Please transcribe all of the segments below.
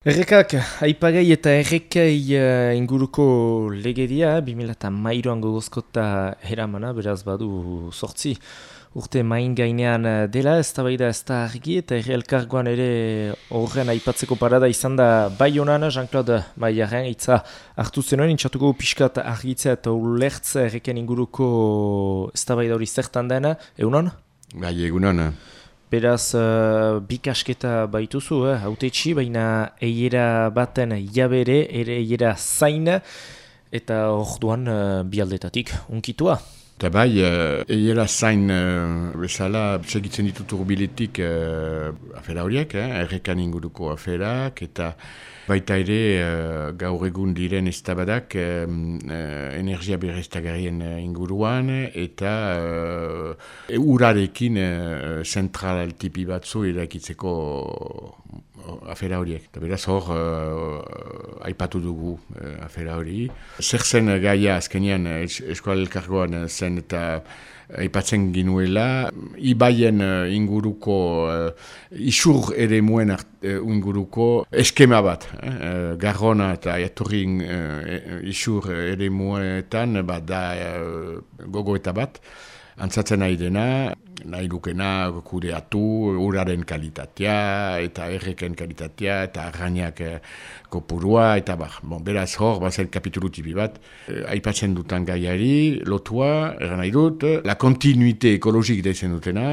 Errekak, aipagai eta errekai uh, inguruko legedia, 2000 mairuan gogozkota heramana, beraz badu sortzi. Urte main gainean eh, dela, ez da baida ez da argi, eta erre elkargoan ere horren aipatzeko parada izan da bai honan, Jean-Claude Baiaren, itza hartu zenuen, intxatuko piskat argitzea eta ulertza erreken inguruko ez da baida hori zertan dena, egunon? Bai, egunon. Beraz, uh, bikasketa baituzu, eh? haute baina eiera baten jabere, ere eiera zaina, eta hor duan uh, bialdetatik, unkitua. Eta bai, uh, eiera zain uh, bezala, segitzen ditut urbiletik uh, afera horiek, eh? errekan inguruko aferak, eta baita ere uh, gaur egun diren ez tabadak uh, energia berreztagarien uh, inguruan eta uh, urarekin uh, zentral tipi batzu erakitzeko afera horiek. Eta beraz hor, uh, aipatu dugu uh, afera hori. Zer zen gaia azkenian eskual elkargoan zen eta aipatzen ginuela, ibaien inguruko, uh, isur ere muen uh, inguruko eskema bat. Eh? garrona eta jaturri uh, isur ere muenetan, bat da uh, gogo eta bat, antzatzen nahi dena, nahi dukena kudeatu uraren kalitatea eta erreken kalitatea eta arrainak eh, kopurua eta bar. Bon, beraz hor, bazel kapitulu tipi bat, eh, aipatzen dutan gaiari, lotua, erran nahi dut, la kontinuite ekologik da izan dutena,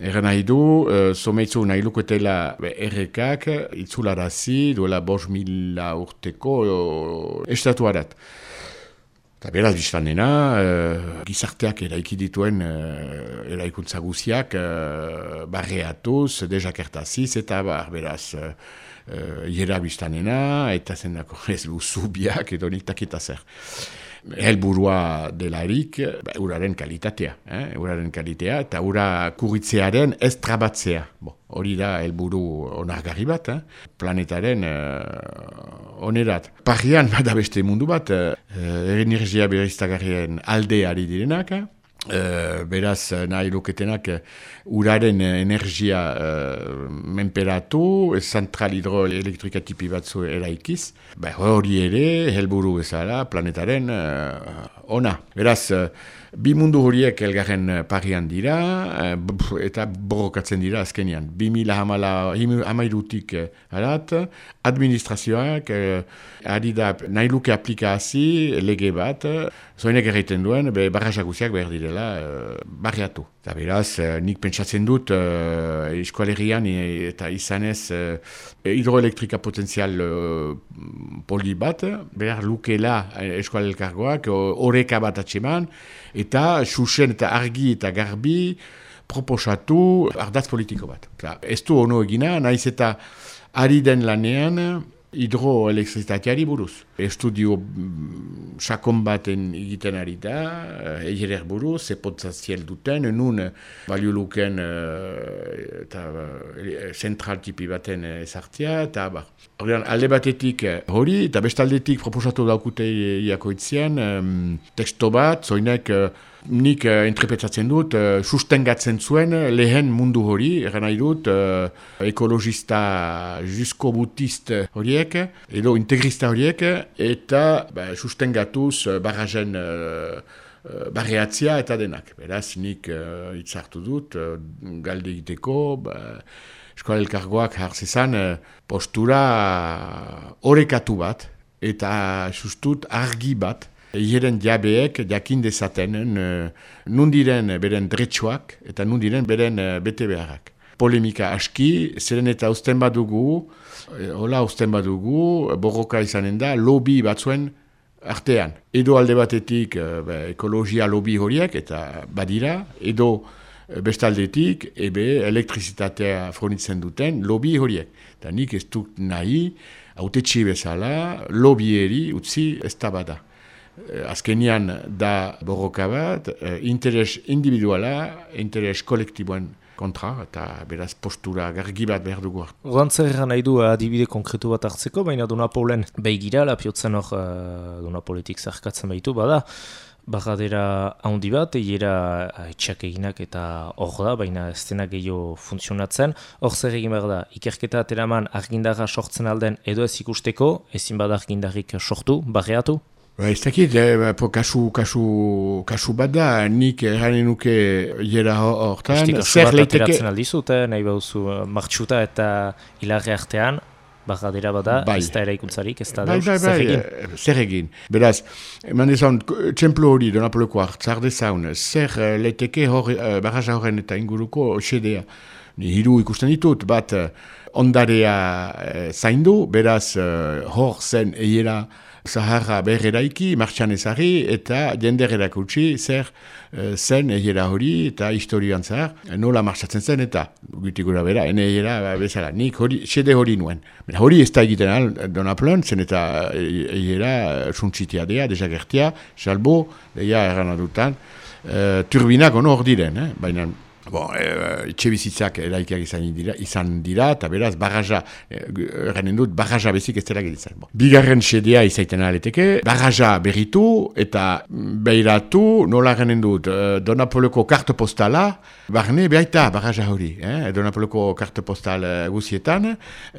erran nahi du, eh, someitzu nahi luketela errekak, itzularazi, duela bos mila urteko eh, estatuarat. Eta beraz biztan dena, uh, gizarteak eraiki dituen uh, eraikuntza guziak uh, barreatuz, dejakertaziz, eta bar, beraz, uh, jera biztan eta zendako ez luzubiak edo nik takita zer helburua delarik ba, uraren kalitatea. Eh? Uraren kalitatea eta ura kuritzearen ez trabatzea. Bo, hori da helburu onargarri bat, eh? planetaren uh, onerat. Parian bada beste mundu bat, uh, energia berriztagarrien alde ari direnak, eh? Uh, beraz nahi luketenak uh, uraren energia uh, menperatu, zentral hidroelektrika tipi batzu eraikiz. Ba, hori ere, helburu bezala, planetaren uh, ona. Beraz, Bi mundu horiek elgarren eh, parian dira, eh, eta borrokatzen dira azkenian. Bi mila hamairutik harat, eh, administrazioak ari da nahi luke aplikazi lege bat, zoinek erreiten duen, be barrazaguziak behar direla barriatu. Eta beraz, nik pentsatzen dut, eskualerian eta izanez hidroelektrika potenzial poli bat, behar lukela eskualelkargoak, horreka bat atseman, eta susen eta argi eta garbi proposatu ardatz politiko bat. Ez du ono egina, naiz eta ari den lanean hidroelektrizitateari buruz. Estudio mm, sakon baten egiten ari da, egerer buruz, epotzaziel duten, nun balio luken uh, eta zentral tipi baten ezartzea, eta ba. alde batetik hori, eta bestaldetik proposatu daukute iakoitzean, um, teksto bat, zoinek uh, nik uh, interpretatzen dut, uh, sustengatzen zuen lehen mundu hori, eran nahi dut, uh, ekologista jusko butist horiek, edo integrista horiek, eta ba, sustengatuz uh, barrazen uh, barreatzia eta denak. Beraz, nik uh, itzartu dut, uh, galde egiteko, ba, eskola elkargoak hartzezan uh, postura horrekatu bat, eta sustut argi bat, Ieren jabeek jakin dezaten uh, nundiren beren dretsuak eta nundiren beren uh, bete beharrak. Polemika aski, zeren eta usten badugu, eh, hola usten badugu, borroka izanen da, lobby batzuen artean. Edo alde batetik ekologia lobby horiek eta badira, edo bestaldetik ebe elektrizitatea fronitzen duten lobby horiek. Eta nik ez dut nahi, haute bezala, lobbyeri utzi ez tabada. Eh, azkenian da borroka bat, eh, interes individuala, interes kolektiboen kontra, eta beraz postura gargi bat behar dugu. Rantzer nahi du adibide konkretu bat hartzeko, baina Dona Paulen behigira, lapiotzen hor uh, Dona Politik zarkatzen behitu, bada, bagadera handi bat, eiera etxak eginak eta hor da, baina ez dena gehiago funtzionatzen. Hor zer egin behar da, ikerketa ateraman argindarra sortzen alden edo ez ikusteko, ezin bada argindarrik sortu, barreatu? Ba, ez dakit, eh, po, kasu, kasu, kasu bat da, nik erranen nuke jera hortan. Zer kasu bat ateratzen aldizut, eh? nahi behuzu uh, martxuta eta hilarre artean, bagadera bada, bai. ez da eraikuntzarik, ez da bai, bai, bai, zer. Eh, zer egin. Beraz, eman dezaun, txemplo hori, donapoleko hartzar dezaun, zer uh, leiteke hor, barraza horren eta inguruko xedea. Ni hiru ikusten ditut, bat ondarea uh, zaindu, beraz, uh, hor zen eiera, Zaharra berreraiki, martxan ezari, eta jender erakutsi zer e, zen egiera hori eta historioan zahar, nola martxatzen zen eta gutikura bera, ene egiera ba, bezala, nik hori, xede hori nuen. Bera, hori ez da egiten al, donaplon, zen eta egiera suntzitia dea, dezagertia, salbo, deia erran adutan, e, turbinak ono hor diren, eh? baina Bon, e, etxe bizitzak eraikiak izan dira, izan dira eta beraz, barraja, errenen dut, barraja bezik ez dela geditzen. Bon. Bigarren sedea izaiten aleteke, barraja berritu eta behiratu, nola errenen dut, Donapoleko karto postala, barne behaita barraja hori, eh? Donapoleko karto postal guzietan,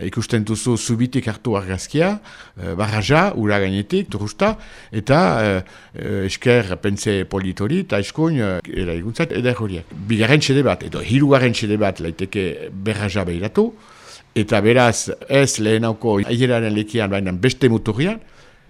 ikusten duzu zubitik hartu argazkia, barraja, ura gainetik, turusta, eta esker pense politori, eta eskuin, eraikuntzat, eder horiek. Bigarren sedea bat, edo hirugarren txede bat laiteke berraja behiratu, eta beraz ez lehenauko aieraren lekian baina beste muturrian,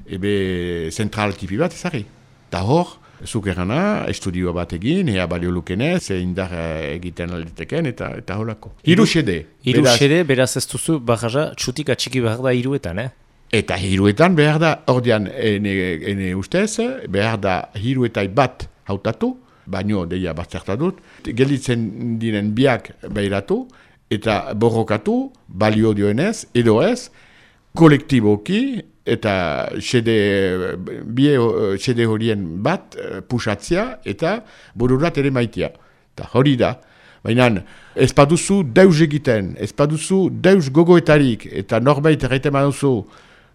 ebe zentral tipi bat ezari. Ta hor, zuk erana, estudio bat egin, ea balio lukenez, indar egiten aliteken, eta eta holako. Hiru xede. Hiru xede, beraz ez duzu barraja txutik atxiki behar da hiruetan, eh? Eta hiruetan behar da, ordean, ene, ene ustez, behar da hiruetai bat hautatu, baino deia batzerta dut, gelditzen diren biak behiratu, eta borrokatu, balio dioenez, edo ez, kolektiboki, eta xede, bie xede horien bat pusatzia, eta bururat ere maitia. Eta hori da, baina ez paduzu deus egiten, ez paduzu deus gogoetarik, eta norbait erraiten baduzu,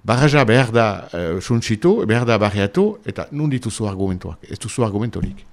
Barraja behar da uh, suntsitu, behar da barriatu, eta nun dituzu argumentuak, ez duzu argumentorik.